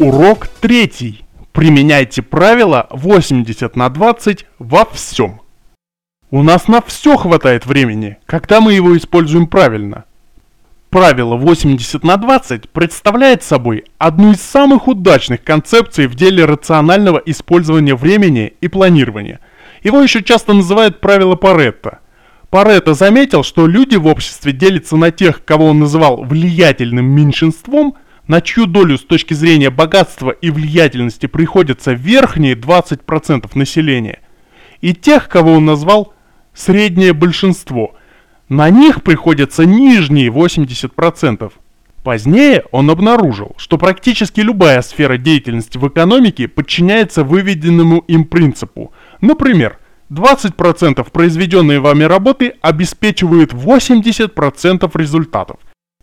Урок третий. Применяйте правило 80 на 20 во всем. У нас на все хватает времени, когда мы его используем правильно. Правило 80 на 20 представляет собой одну из самых удачных концепций в деле рационального использования времени и планирования. Его еще часто называют правило Паретта. Паретто заметил, что люди в обществе делятся на тех, кого он называл влиятельным меньшинством – на чью долю с точки зрения богатства и влиятельности приходятся верхние 20% населения, и тех, кого он назвал среднее большинство, на них приходятся нижние 80%. Позднее он обнаружил, что практически любая сфера деятельности в экономике подчиняется выведенному им принципу. Например, 20% произведенной вами работы обеспечивают 80% результатов.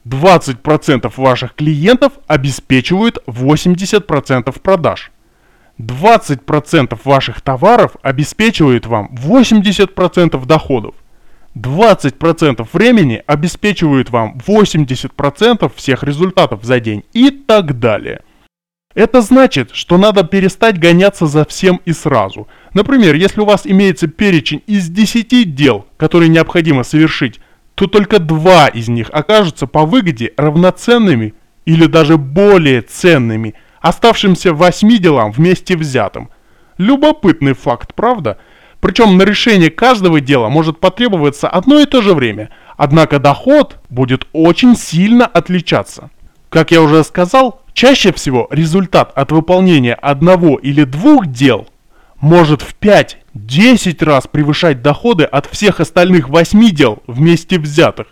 20% ваших клиентов обеспечивают 80% продаж. 20% ваших товаров обеспечивают вам 80% доходов. 20% времени обеспечивают вам 80% всех результатов за день и так далее. Это значит, что надо перестать гоняться за всем и сразу. Например, если у вас имеется перечень из 10 дел, которые необходимо совершить то только два из них окажутся по выгоде равноценными или даже более ценными оставшимся восьми делам вместе взятым. Любопытный факт, правда? Причем на решение каждого дела может потребоваться одно и то же время, однако доход будет очень сильно отличаться. Как я уже сказал, чаще всего результат от выполнения одного или двух дел может в 5-10 раз превышать доходы от всех остальных 8 дел вместе взятых.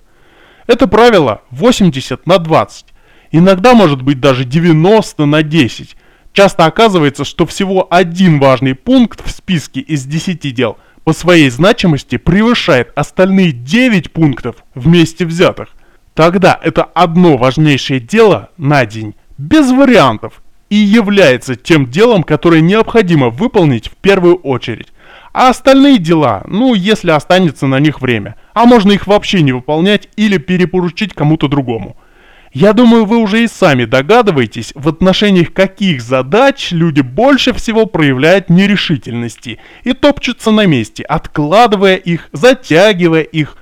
Это правило 80 на 20. Иногда может быть даже 90 на 10. Часто оказывается, что всего один важный пункт в списке из 10 дел по своей значимости превышает остальные 9 пунктов вместе взятых. Тогда это одно важнейшее дело на день, без вариантов, и является тем делом, которое необходимо выполнить в первую очередь. А остальные дела, ну, если останется на них время. А можно их вообще не выполнять или перепоручить кому-то другому. Я думаю, вы уже и сами догадываетесь, в отношениях каких задач люди больше всего проявляют нерешительности и топчутся на месте, откладывая их, затягивая их,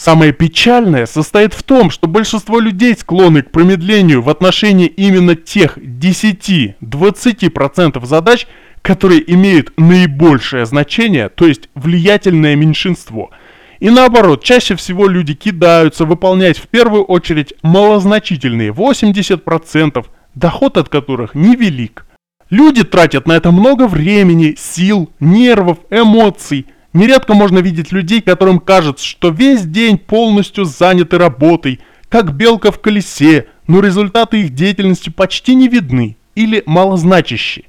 Самое печальное состоит в том, что большинство людей склонны к промедлению в отношении именно тех 10-20% задач, которые имеют наибольшее значение, то есть влиятельное меньшинство. И наоборот, чаще всего люди кидаются выполнять в первую очередь малозначительные 80%, доход от которых невелик. Люди тратят на это много времени, сил, нервов, эмоций – Нередко можно видеть людей, которым кажется, что весь день полностью заняты работой, как белка в колесе, но результаты их деятельности почти не видны или малозначащие.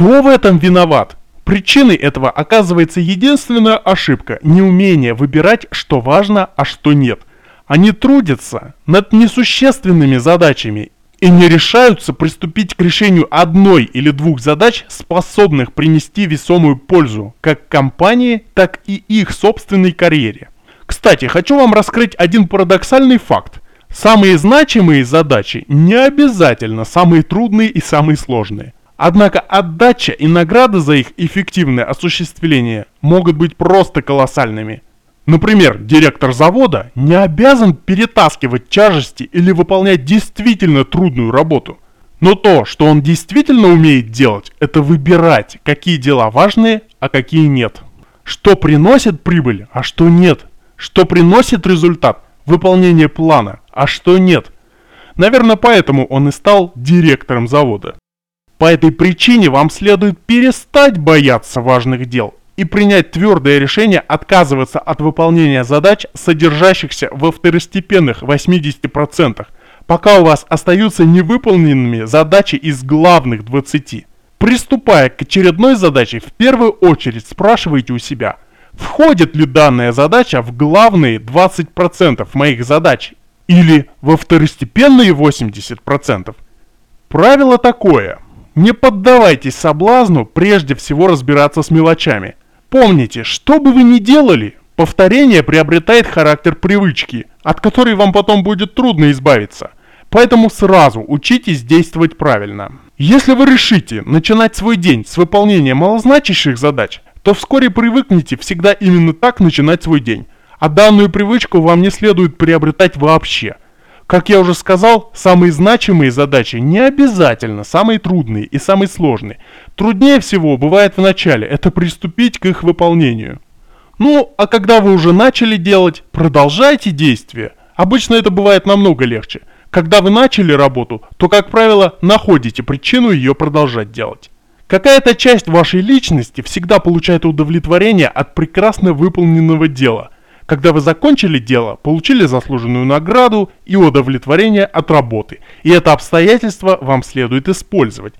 Кто в этом виноват? Причиной этого оказывается единственная ошибка – неумение выбирать, что важно, а что нет. Они трудятся над несущественными задачами и не решаются приступить к решению одной или двух задач, способных принести весомую пользу как компании, так и их собственной карьере. Кстати, хочу вам раскрыть один парадоксальный факт. Самые значимые задачи не обязательно самые трудные и самые сложные. Однако отдача и награда за их эффективное осуществление могут быть просто колоссальными – Например, директор завода не обязан перетаскивать тяжести или выполнять действительно трудную работу. Но то, что он действительно умеет делать, это выбирать, какие дела важные, а какие нет. Что приносит прибыль, а что нет. Что приносит результат, выполнение плана, а что нет. Наверное, поэтому он и стал директором завода. По этой причине вам следует перестать бояться важных дел и принять твердое решение отказываться от выполнения задач, содержащихся во второстепенных 80%, пока у вас остаются невыполненными задачи из главных 20. Приступая к очередной задаче, в первую очередь спрашивайте у себя, входит ли данная задача в главные 20% моих задач или во второстепенные 80%. Правило такое. Не поддавайтесь соблазну прежде всего разбираться с мелочами. Помните, что бы вы ни делали, повторение приобретает характер привычки, от которой вам потом будет трудно избавиться. Поэтому сразу учитесь действовать правильно. Если вы решите начинать свой день с выполнения малозначащих задач, то вскоре привыкнете всегда именно так начинать свой день. А данную привычку вам не следует приобретать вообще. Как я уже сказал, самые значимые задачи не обязательно самые трудные и самые сложные. Труднее всего бывает в начале, это приступить к их выполнению. Ну, а когда вы уже начали делать, продолжайте действие. Обычно это бывает намного легче. Когда вы начали работу, то, как правило, находите причину ее продолжать делать. Какая-то часть вашей личности всегда получает удовлетворение от прекрасно выполненного дела. Когда вы закончили дело, получили заслуженную награду и удовлетворение от работы. И это обстоятельство вам следует использовать.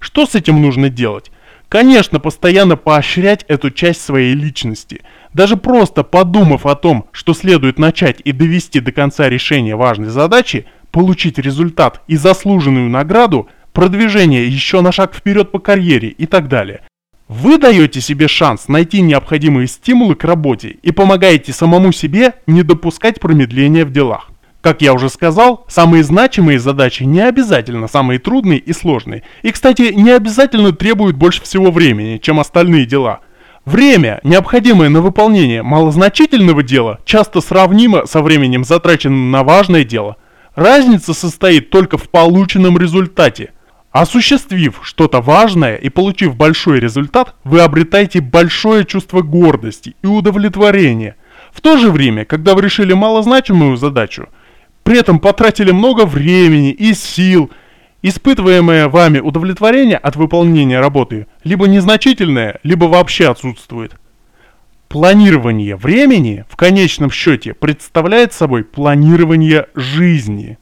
Что с этим нужно делать? Конечно, постоянно поощрять эту часть своей личности. Даже просто подумав о том, что следует начать и довести до конца решение важной задачи, получить результат и заслуженную награду, продвижение еще на шаг вперед по карьере и так далее. Вы даете себе шанс найти необходимые стимулы к работе и помогаете самому себе не допускать промедления в делах. Как я уже сказал, самые значимые задачи не обязательно самые трудные и сложные. И, кстати, не обязательно требуют больше всего времени, чем остальные дела. Время, необходимое на выполнение малозначительного дела, часто сравнимо со временем, затраченным на важное дело – Разница состоит только в полученном результате. Осуществив что-то важное и получив большой результат, вы обретаете большое чувство гордости и удовлетворения. В то же время, когда вы решили малозначимую задачу, при этом потратили много времени и сил, испытываемое вами удовлетворение от выполнения работы либо незначительное, либо вообще отсутствует. Планирование времени в конечном счете представляет собой планирование жизни.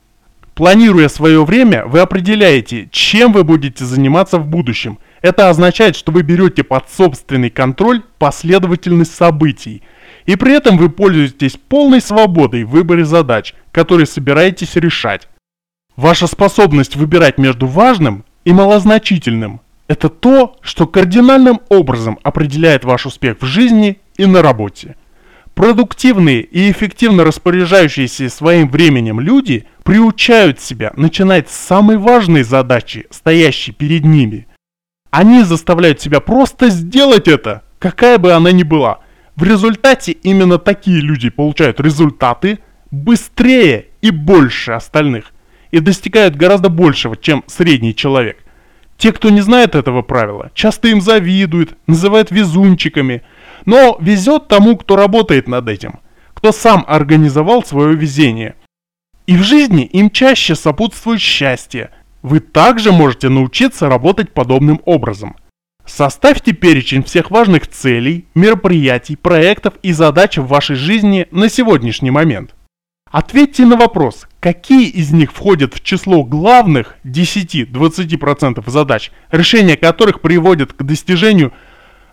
Планируя свое время, вы определяете, чем вы будете заниматься в будущем. Это означает, что вы берете под собственный контроль последовательность событий. И при этом вы пользуетесь полной свободой в выборе задач, которые собираетесь решать. Ваша способность выбирать между важным и малозначительным – это то, что кардинальным образом определяет ваш успех в жизни и на работе. Продуктивные и эффективно распоряжающиеся своим временем люди приучают себя начинать с самой важной задачи, стоящей перед ними. Они заставляют себя просто сделать это, какая бы она ни была. В результате именно такие люди получают результаты быстрее и больше остальных и достигают гораздо большего, чем средний человек. Те, кто не знает этого правила, часто им завидуют, называют везунчиками – но везет тому, кто работает над этим, кто сам организовал свое везение. И в жизни им чаще сопутствует счастье. Вы также можете научиться работать подобным образом. Составьте перечень всех важных целей, мероприятий, проектов и задач в вашей жизни на сегодняшний момент. Ответьте на вопрос, какие из них входят в число главных 10-20% задач, решение которых приводит к достижению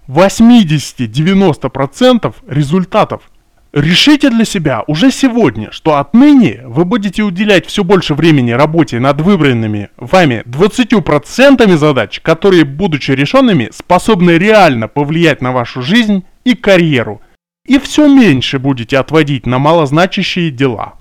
80-90% результатов. Решите для себя уже сегодня, что отныне вы будете уделять все больше времени работе над выбранными вами 20% задач, которые, будучи решенными, способны реально повлиять на вашу жизнь и карьеру. И все меньше будете отводить на малозначащие дела.